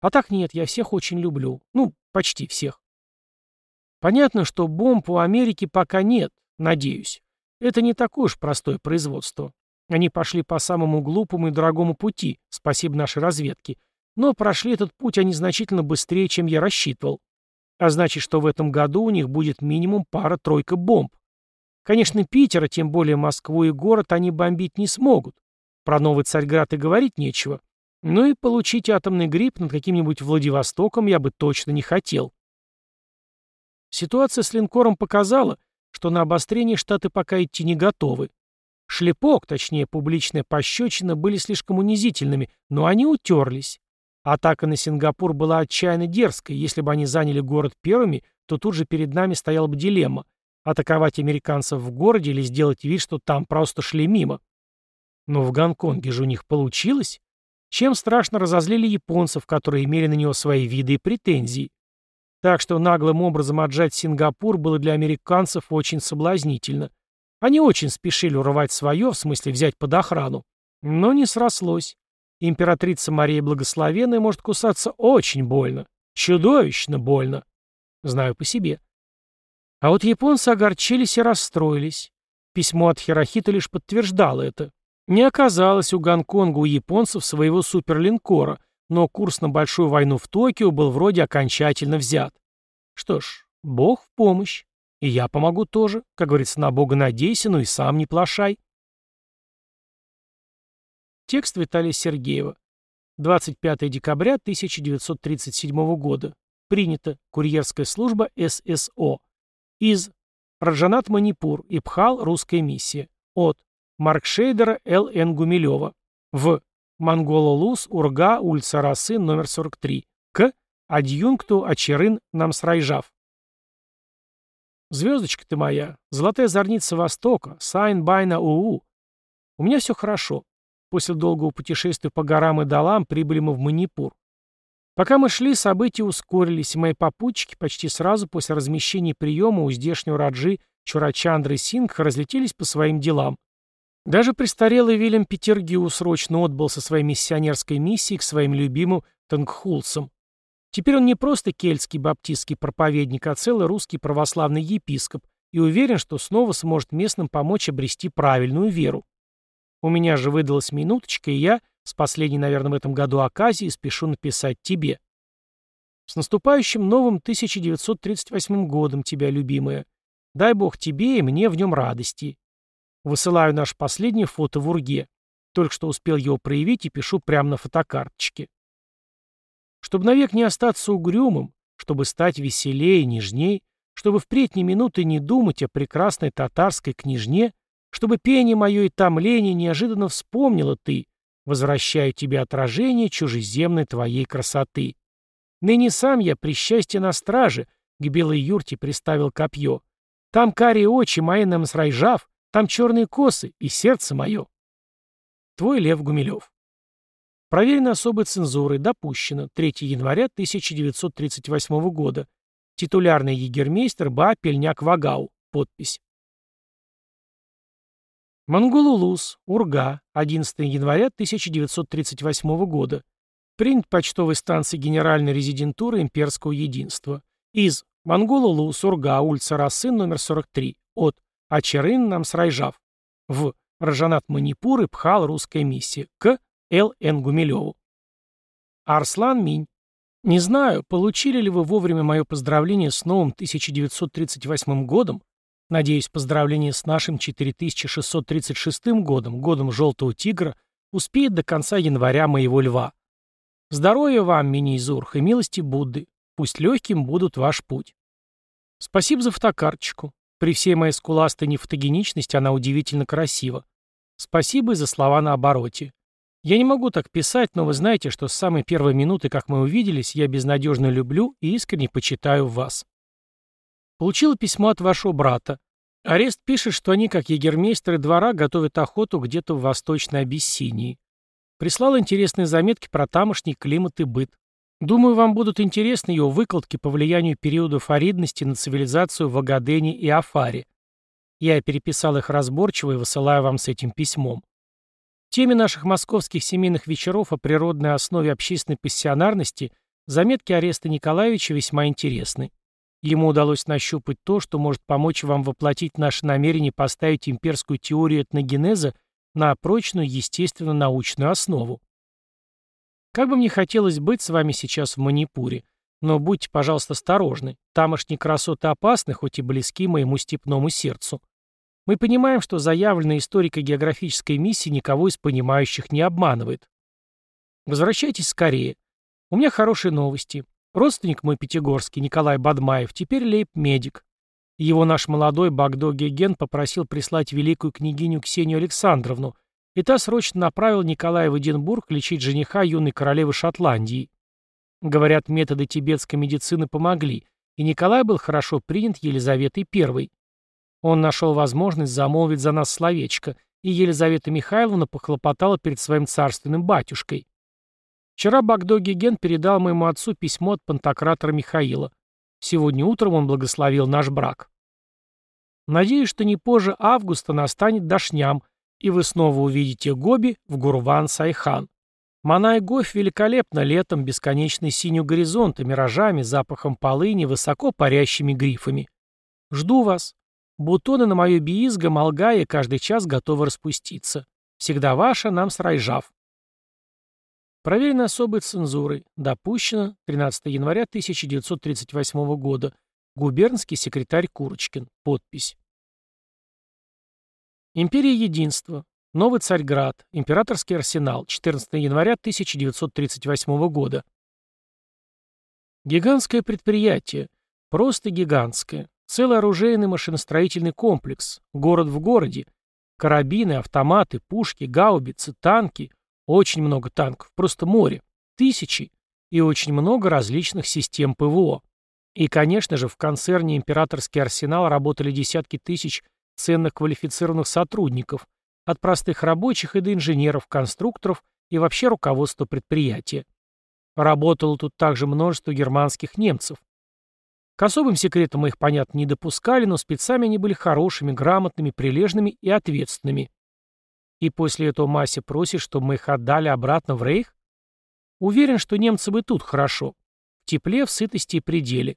А так нет, я всех очень люблю. Ну, почти всех. Понятно, что бомб у Америки пока нет, надеюсь. Это не такое уж простое производство. Они пошли по самому глупому и дорогому пути, спасибо нашей разведке. Но прошли этот путь они значительно быстрее, чем я рассчитывал. А значит, что в этом году у них будет минимум пара-тройка бомб. Конечно, Питер, а тем более Москву и город они бомбить не смогут. Про новый Царьград и говорить нечего. Ну и получить атомный грипп над каким-нибудь Владивостоком я бы точно не хотел. Ситуация с линкором показала, что на обострение Штаты пока идти не готовы. Шлепок, точнее публичная пощечина, были слишком унизительными, но они утерлись. Атака на Сингапур была отчаянно дерзкой. Если бы они заняли город первыми, то тут же перед нами стояла бы дилемма – атаковать американцев в городе или сделать вид, что там просто шли мимо. Но в Гонконге же у них получилось. Чем страшно разозлили японцев, которые имели на него свои виды и претензии. Так что наглым образом отжать Сингапур было для американцев очень соблазнительно. Они очень спешили урвать свое, в смысле взять под охрану. Но не срослось. Императрица Мария Благословенная может кусаться очень больно. Чудовищно больно. Знаю по себе. А вот японцы огорчились и расстроились. Письмо от Хирохита лишь подтверждало это. Не оказалось у Гонконга у японцев своего суперлинкора, но курс на большую войну в Токио был вроде окончательно взят. Что ж, бог в помощь. И я помогу тоже. Как говорится, на бога надейся, но и сам не плашай. Текст Виталия Сергеева. 25 декабря 1937 года. Принято. Курьерская служба ССО. Из Раджанат Манипур. Импхал. Русская миссия. От Марк Шейдера Л. Н. Гумилева. В. Монгол Улус, Урга, улица Росы, номер 43. К. Адъюнкту Ачерын Намсрайжав. Звездочка ты моя, золотая зорница Востока, Сайн байна уу. У меня все хорошо. После долгого путешествия по горам и долам прибыли мы в Манипур. Пока мы шли, события ускорились, и мои попутчики почти сразу после размещения приема у здешнего Раджи Чурачандры Сингха разлетелись по своим делам. Даже престарелый Вильям Петергиу срочно отбыл со своей миссионерской миссией к своим любимым Тангхулсам. Теперь он не просто кельтский баптистский проповедник, а целый русский православный епископ и уверен, что снова сможет местным помочь обрести правильную веру. У меня же выдалась минуточка, и я, с последней, наверное, в этом году оказии, спешу написать тебе. С наступающим новым 1938 годом тебя, любимая. Дай Бог тебе и мне в нем радости. Высылаю наше последнее фото в Урге. Только что успел его проявить и пишу прямо на фотокарточке. Чтобы навек не остаться угрюмым, чтобы стать веселее, нежней, чтобы впредь ни минуты не думать о прекрасной татарской княжне, чтобы пение мое и томление неожиданно вспомнила ты, возвращаю тебе отражение чужеземной твоей красоты. Ныне сам я при счастье на страже к белой юрте приставил копье. Там карие очи мои нам срайжав, там черные косы и сердце мое. Твой Лев Гумилев. Проверено особой цензурой, допущено 3 января 1938 года. Титулярный егермейстер Ба Пельняк Вагау. Подпись. Монголулус, Урга, 11 января 1938 года. Принят почтовой станции Генеральной резидентуры Имперского единства. Из Монголулус, Урга, улица Расы, номер 43. От Ачерын Намсрайжав. В Рожанат Манипур и Пхал Русская миссия. К. Л. Н. Гумилеву. Арслан Минь. Не знаю, получили ли вы вовремя мое поздравление с новым 1938 годом, Надеюсь, поздравление с нашим 4636 годом, годом Желтого Тигра, успеет до конца января моего льва. Здоровья вам, мини-изурх, и милости Будды. Пусть легким будут ваш путь. Спасибо за фотокарточку. При всей моей скуластой нефотогеничности она удивительно красива. Спасибо и за слова на обороте. Я не могу так писать, но вы знаете, что с самой первой минуты, как мы увиделись, я безнадежно люблю и искренне почитаю вас. Получила письмо от вашего брата. Арест пишет, что они, как егермейстеры двора, готовят охоту где-то в Восточной Абиссинии. Прислал интересные заметки про тамошний климат и быт. Думаю, вам будут интересны его выкладки по влиянию периодов аридности на цивилизацию в Агадене и Афаре. Я переписал их разборчиво и высылаю вам с этим письмом. Теме наших московских семейных вечеров о природной основе общественной пассионарности заметки Ареста Николаевича весьма интересны. Ему удалось нащупать то, что может помочь вам воплотить наше намерение поставить имперскую теорию этногенеза на прочную естественно-научную основу. Как бы мне хотелось быть с вами сейчас в Манипуре, но будьте, пожалуйста, осторожны. Тамошние красоты опасны, хоть и близки моему степному сердцу. Мы понимаем, что заявленная историко-географическая миссия никого из понимающих не обманывает. Возвращайтесь скорее. У меня хорошие новости. Родственник мой пятигорский, Николай Бадмаев, теперь лейб-медик. Его наш молодой Багдо Геген попросил прислать великую княгиню Ксению Александровну, и та срочно направила Николая в Эдинбург лечить жениха юной королевы Шотландии. Говорят, методы тибетской медицины помогли, и Николай был хорошо принят Елизаветой I. Он нашел возможность замолвить за нас словечко, и Елизавета Михайловна похлопотала перед своим царственным батюшкой. Вчера Богдо-гэгэн передал моему отцу письмо от пантократора Михаила. Сегодня утром он благословил наш брак. Надеюсь, что не позже августа настанет дошням, и вы снова увидите Гоби в Гурван-Сайхан. Манай говь великолепно летом бесконечной синью горизонта, миражами, запахом полыни, высоко парящими грифами. Жду вас. Бутоны на мое биизго, молгая, каждый час готовы распуститься. Всегда ваша, нам срайжав. Проверено особой цензурой. Допущено 13 января 1938 года. Губернский секретарь Курочкин. Подпись. Империя Единства. Новый Царьград. Императорский арсенал. 14 января 1938 года. Гигантское предприятие. Просто гигантское. Целый оружейный машиностроительный комплекс. Город в городе. Карабины, автоматы, пушки, гаубицы, танки – очень много танков, просто море. Тысячи. И очень много различных систем ПВО. И, конечно же, в концерне «Императорский арсенал» работали десятки тысяч ценных квалифицированных сотрудников, от простых рабочих и до инженеров, конструкторов и вообще руководства предприятия. Работало тут также множество германских немцев. К особым секретам мы их, понятно, не допускали, но спецами они были хорошими, грамотными, прилежными и ответственными. И после этого Масси просит, чтобы мы их отдали обратно в Рейх? Уверен, что немцы бы тут хорошо. В тепле, в сытости и пределе.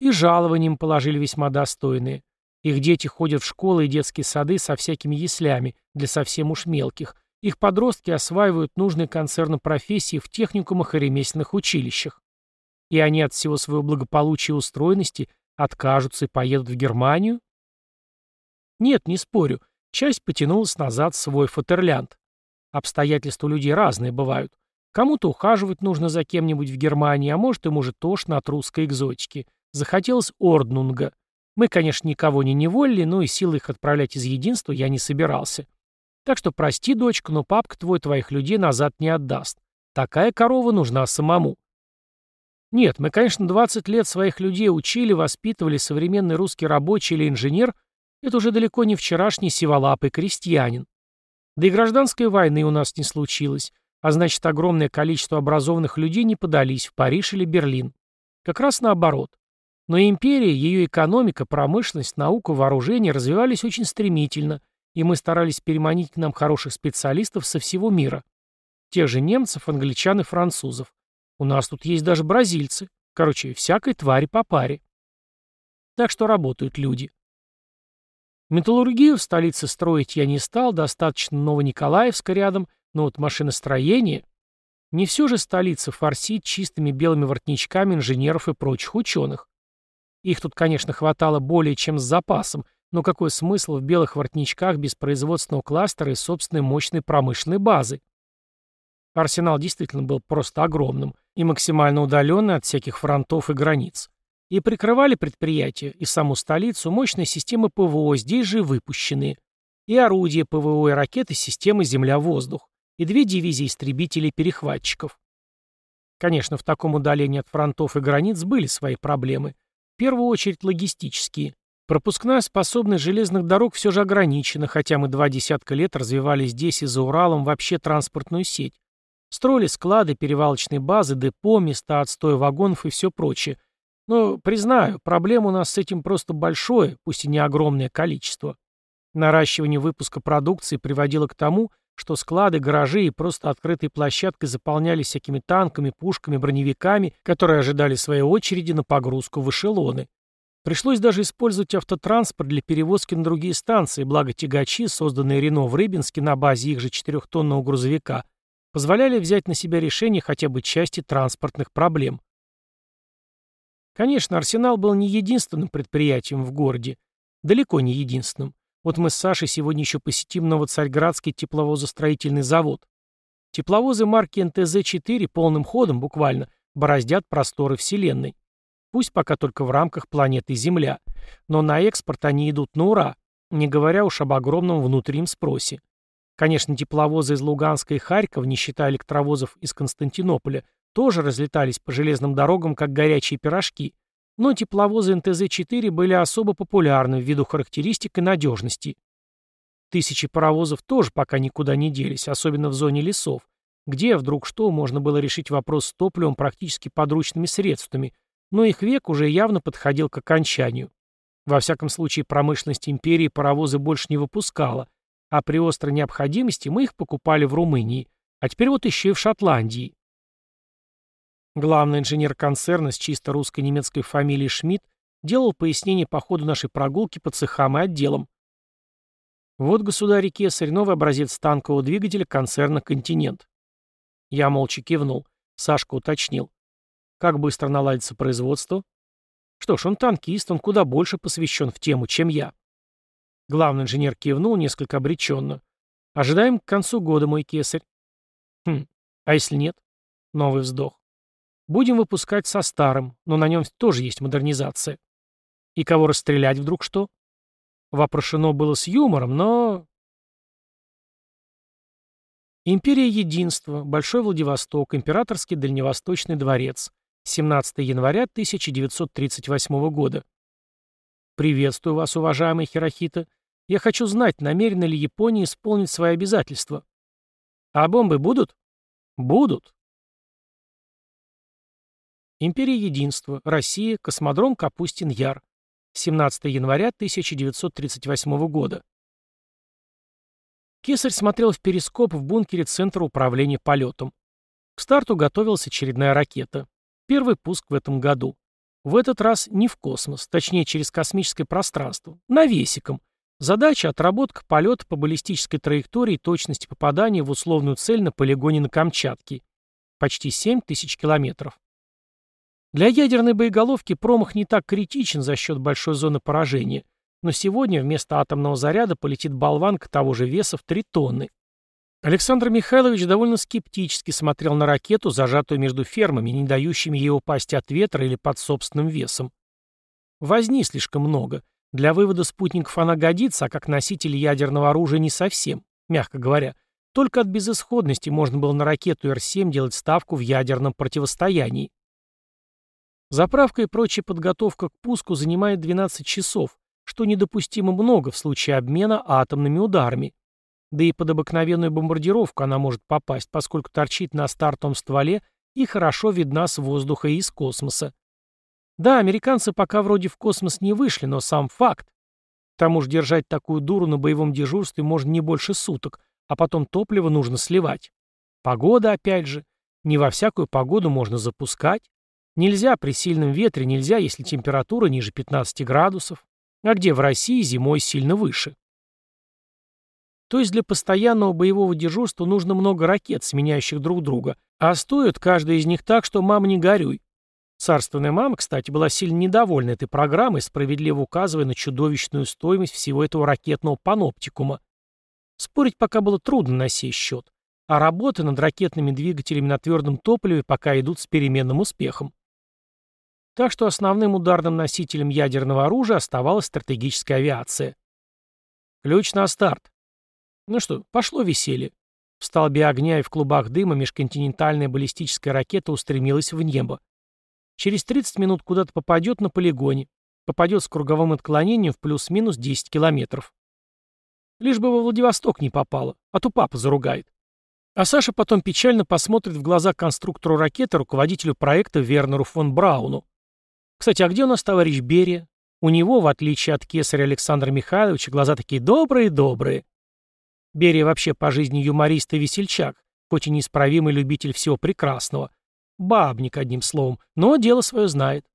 И жалованием положили весьма достойные. Их дети ходят в школы и детские сады со всякими яслями, для совсем уж мелких. Их подростки осваивают нужные концерны профессии в техникумах и ремесленных училищах. И они от всего своего благополучия и устроенности откажутся и поедут в Германию? Нет, не спорю, Часть потянулась назад в свой фатерлянд. Обстоятельства людей разные бывают. Кому-то ухаживать нужно за кем-нибудь в Германии, а может, ему же тошно от русской экзотики. Захотелось Орднунга. Мы, конечно, никого не неволили, но и силы их отправлять из единства я не собирался. Так что прости, дочка, но папка твой твоих людей назад не отдаст. Такая корова нужна самому. Нет, мы, конечно, 20 лет своих людей учили, воспитывали современный русский рабочий или инженер – это уже далеко не вчерашний сиволапый крестьянин. Да и гражданской войны у нас не случилось, а значит, огромное количество образованных людей не подались в Париж или Берлин. Как раз наоборот. Но империя, ее экономика, промышленность, наука, вооружение развивались очень стремительно, и мы старались переманить к нам хороших специалистов со всего мира. Тех же немцев, англичан и французов. У нас тут есть даже бразильцы. Короче, всякой твари по паре. Так что работают люди. Металлургию в столице строить я не стал, достаточно Новониколаевска рядом, но вот машиностроение... Не все же столица форсит чистыми белыми воротничками инженеров и прочих ученых. Их тут, конечно, хватало более чем с запасом, но какой смысл в белых воротничках без производственного кластера и собственной мощной промышленной базы? Арсенал действительно был просто огромным и максимально удаленный от всяких фронтов и границ. И прикрывали предприятие и саму столицу мощные системы ПВО, здесь же выпущенные, и орудия ПВО и ракеты системы «Земля-воздух», и две дивизии истребителей-перехватчиков. Конечно, в таком удалении от фронтов и границ были свои проблемы. В первую очередь логистические. Пропускная способность железных дорог все же ограничена, хотя мы два десятка лет развивали здесь и за Уралом вообще транспортную сеть. Строили склады, перевалочные базы, депо, места отстоя вагонов и все прочее. Но, признаю, проблем у нас с этим просто большое, пусть и не огромное количество. Наращивание выпуска продукции приводило к тому, что склады, гаражи и просто открытые площадки заполнялись всякими танками, пушками, броневиками, которые ожидали своей очереди на погрузку в эшелоны. Пришлось даже использовать автотранспорт для перевозки на другие станции, благо тягачи, созданные Рено в Рыбинске на базе их же четырехтонного грузовика, позволяли взять на себя решение хотя бы части транспортных проблем. Конечно, «Арсенал» был не единственным предприятием в городе. Далеко не единственным. Вот мы с Сашей сегодня еще посетим Новоцарьградский тепловозостроительный завод. Тепловозы марки НТЗ-4 полным ходом, буквально, бороздят просторы Вселенной. Пусть пока только в рамках планеты Земля. Но на экспорт они идут на ура, не говоря уж об огромном внутреннем спросе. Конечно, тепловозы из Луганска и Харькова, не считая электровозов из Константинополя, тоже разлетались по железным дорогам, как горячие пирожки, но тепловозы НТЗ-4 были особо популярны ввиду характеристик и надежности. Тысячи паровозов тоже пока никуда не делись, особенно в зоне лесов, где, вдруг что, можно было решить вопрос с топливом практически подручными средствами, но их век уже явно подходил к окончанию. Во всяком случае, промышленность империи паровозы больше не выпускала, а при острой необходимости мы их покупали в Румынии, а теперь вот еще и в Шотландии. Главный инженер концерна с чисто русско-немецкой фамилией Шмидт делал пояснение по ходу нашей прогулки по цехам и отделам. Вот, государь и кесарь, новый образец танкового двигателя концерна «Континент». Я молча кивнул. Сашка уточнил. Как быстро наладится производство? Что ж, он танкист, он куда больше посвящен в тему, чем я. Главный инженер кивнул несколько обреченно. Ожидаем к концу года, мой кесарь. Хм, а если нет? Новый вздох. Будем выпускать со старым, но на нем тоже есть модернизация. И кого расстрелять вдруг что? Вопрошено было с юмором, но... Империя Единства, Большой Владивосток, Императорский Дальневосточный дворец. 17 января 1938 года. Приветствую вас, уважаемый Хирохита. Я хочу знать, намерена ли Япония исполнить свои обязательства. А бомбы будут? Будут. Империя Единства, Россия, космодром Капустин-Яр. 17 января 1938 года. Кесарь смотрел в перископ в бункере Центра управления полетом. К старту готовилась очередная ракета. Первый пуск в этом году. В этот раз не в космос, точнее через космическое пространство, навесиком. Задача – отработка полета по баллистической траектории и точности попадания в условную цель на полигоне на Камчатке. Почти 7 тысяч километров. Для ядерной боеголовки промах не так критичен за счет большой зоны поражения, но сегодня вместо атомного заряда полетит болванка того же веса в 3 тонны. Александр Михайлович довольно скептически смотрел на ракету, зажатую между фермами, не дающими ей упасть от ветра или под собственным весом. Возни слишком много. Для вывода спутников она годится, а как носитель ядерного оружия не совсем, мягко говоря. Только от безысходности можно было на ракету Р-7 делать ставку в ядерном противостоянии. Заправка и прочая подготовка к пуску занимает 12 часов, что недопустимо много в случае обмена атомными ударами. Да и под обыкновенную бомбардировку она может попасть, поскольку торчит на стартовом стволе и хорошо видна с воздуха и из космоса. Да, американцы пока вроде в космос не вышли, но сам факт. К тому же держать такую дуру на боевом дежурстве можно не больше суток, а потом топливо нужно сливать. Погода опять же. Не во всякую погоду можно запускать. Нельзя при сильном ветре, нельзя, если температура ниже 15 градусов. А где в России зимой сильно выше? То есть для постоянного боевого дежурства нужно много ракет, сменяющих друг друга, а стоят каждая из них так, что мама не горюй. Царственная мама, кстати, была сильно недовольна этой программой, справедливо указывая на чудовищную стоимость всего этого ракетного паноптикума. Спорить пока было трудно на сей счет, а работы над ракетными двигателями на твердом топливе пока идут с переменным успехом. Так что основным ударным носителем ядерного оружия оставалась стратегическая авиация. Ключ на старт. Ну что, пошло веселье. В столбе огня и в клубах дыма межконтинентальная баллистическая ракета устремилась в небо. Через 30 минут куда-то попадет на полигоне. Попадет с круговым отклонением в плюс-минус 10 километров. Лишь бы во Владивосток не попало, а то папа заругает. А Саша потом печально посмотрит в глаза конструктору ракеты, руководителю проекта Вернеру фон Брауну. Кстати, а где у нас товарищ Берия? У него, в отличие от кесаря Александра Михайловича, глаза такие добрые-добрые. Берия вообще по жизни юморист и весельчак, хоть и неисправимый любитель всего прекрасного. Бабник, одним словом, но дело свое знает.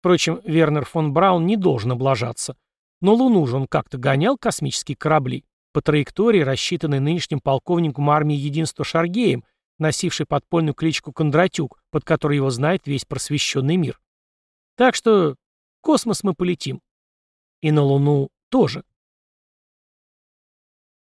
Впрочем, Вернер фон Браун не должен облажаться. Но Луну же он как-то гонял космические корабли по траектории, рассчитанной нынешним полковником армии Единства Шаргеем, носивший подпольную кличку Кондратюк, под которой его знает весь просвещенный мир. Так что в космос мы полетим. И на Луну тоже.